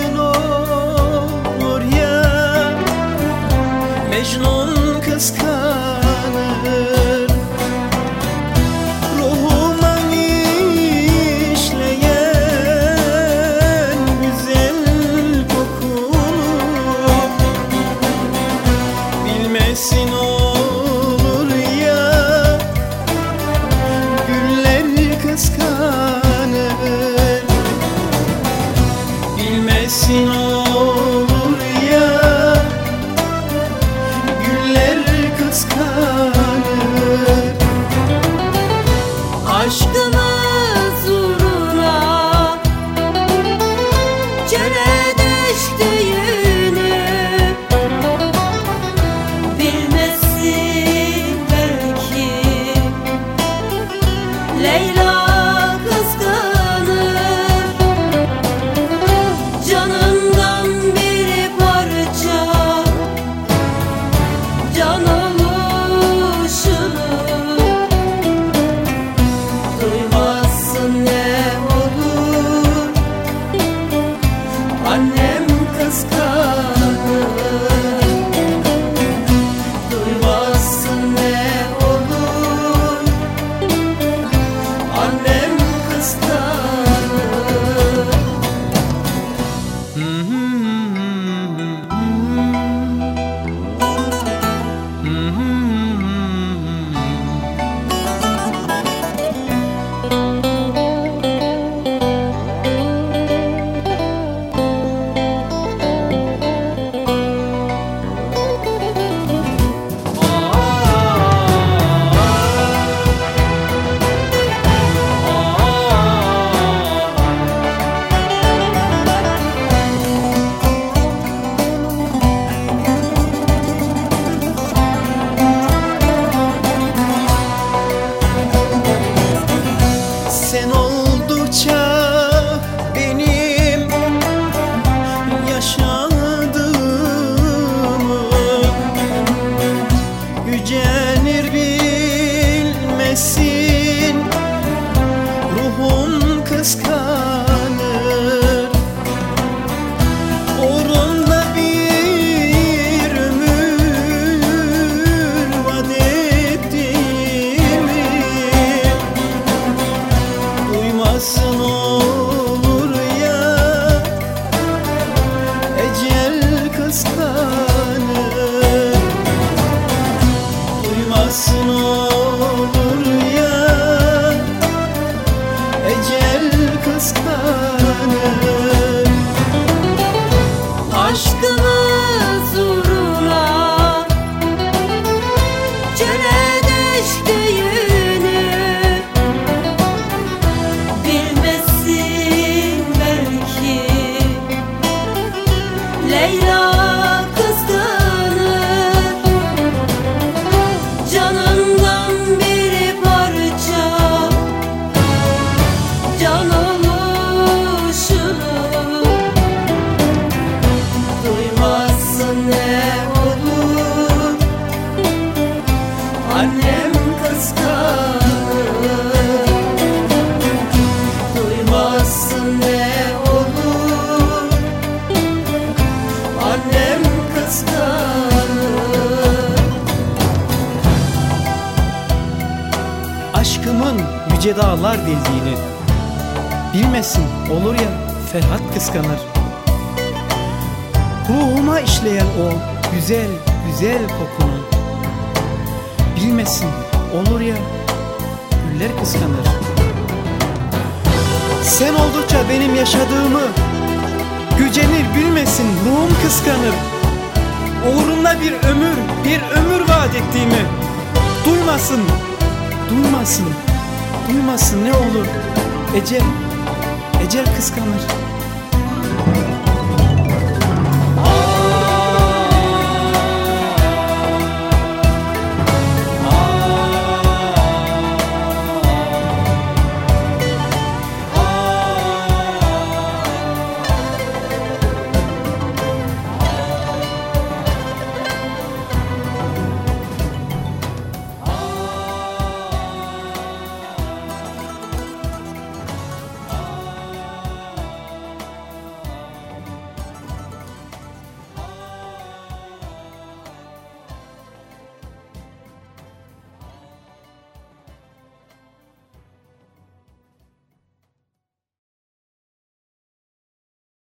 aşkın olur ya. Mecnun kıskanır. Ruhuma işleyen güzel kokunu Bilmesin olur ya. Güller kıskanır. Ruhum kıskanır Duymazsın ne olur Annem kıskanır. Duymazsın ne olur Annem kıskanır. Aşkımın yüce dağlar bildiğini Bilmesin olur ya Ferhat kıskanır. Ruhuma işleyen o güzel güzel kokunu. Bilmesin olur ya Güller kıskanır. Sen oldukça benim yaşadığımı Gücenir bilmesin ruhum kıskanır. Uğrunda bir ömür bir ömür vaat ettiğimi Duymasın Duymasın, duymasın ne olur Ecel, ecel kıskanır